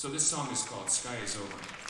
So this song is called Sky is Over.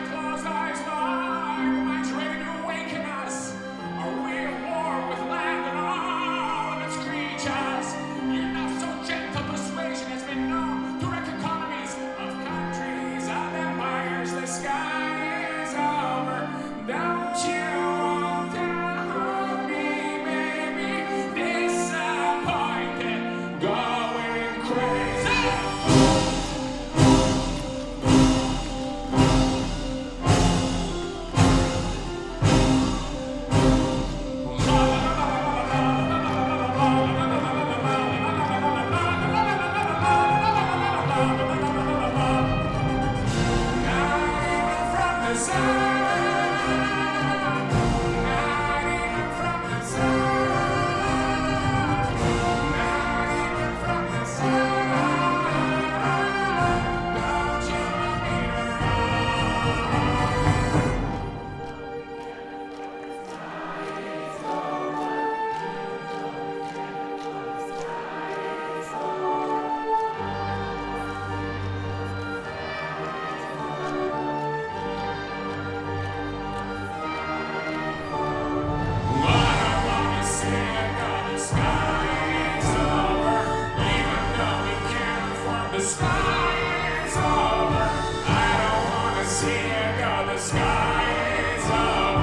desire. sky is over. I don't wanna see it go. The sky is over.